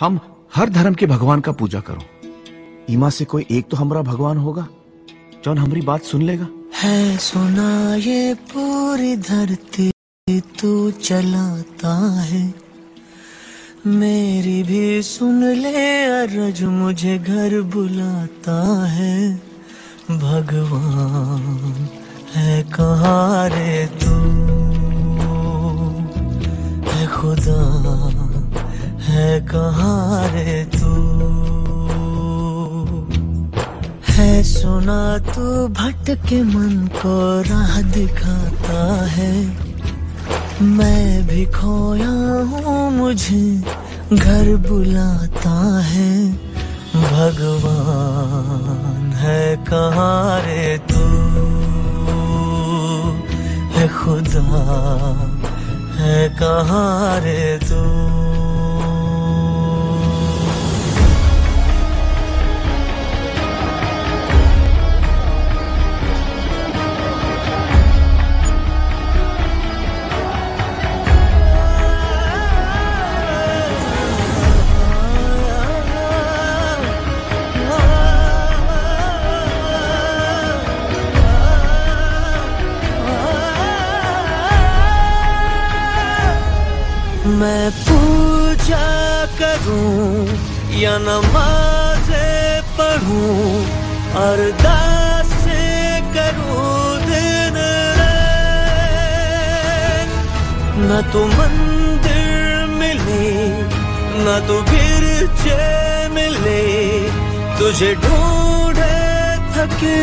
हम हर धर्म के भगवान का पूजा करो। ईमा से कोई एक तो हमारा भगवान होगा जौन हमारी बात सुन लेगा। है सुना ये पूरी धरती तू चलाता है। मेरी भी सुन ले अरज मुझे घर बुलाता है। भगवान है कहा रे तू? कहाँ रे तू? है सुना तू, भटके मन को राह दिखाता है। मैं भी खोया हूँ, मुझे घर बुलाता है। भगवान है कहाँ रे तू? है खुदा है कहाँ रे तू? मैं पूजा करूँ या नमाजे पढ़ूं, अरदास करूँ दिन न तो मंदिर मिले, न तो गिरजे मिले, तुझे ढूंढे थके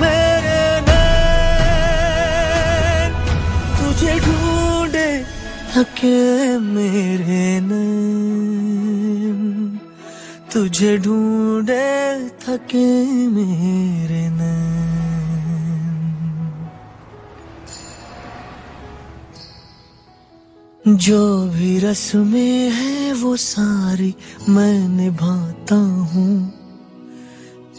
मेरे थके मेरे नैन, तुझे ढूंढे थके मेरे नैन। जो भी रस्में है वो सारी मैं निभाता हूँ।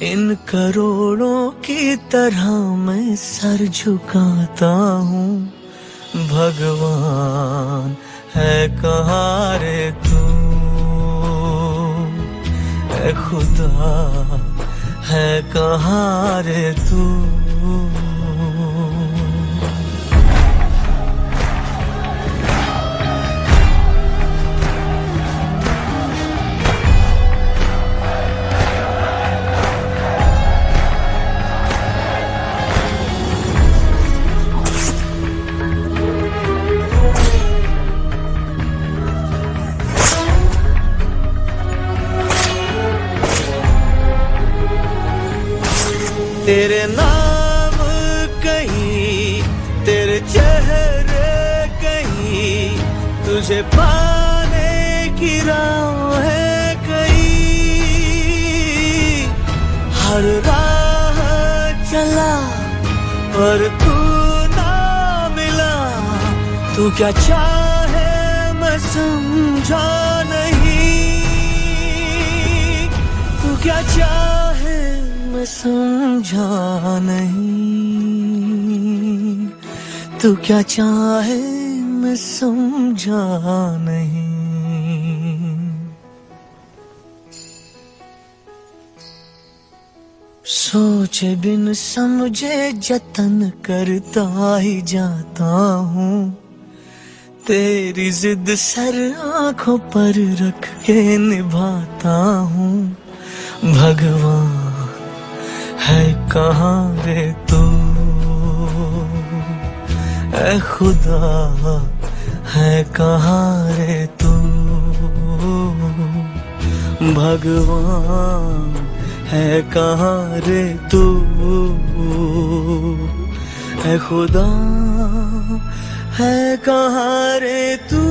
इन करोड़ों की तरह मैं सर झुकाता हूँ। भगवान है कहाँ रे तू? है खुदा है कहाँ रे तू? तेरे नाम कहीं, तेरे चेहरे कहीं, तुझे पाने की राह है कहीं। हर राह चला, पर तू ना मिला। तू क्या चाहे मैं समझा नहीं। तू क्या चाहे समझा नहीं। तू क्या चाहे, मैं समझा नहीं। सोचे बिन समझे, जतन करता ही जाता हूँ। तेरी जिद सर आँखों पर रख के निभाता हूँ। भगवान है कहाँ रे तू? है खुदा, है कहाँ रे तू? भगवान, है कहाँ रे तू? है खुदा, है कहाँ रे तू?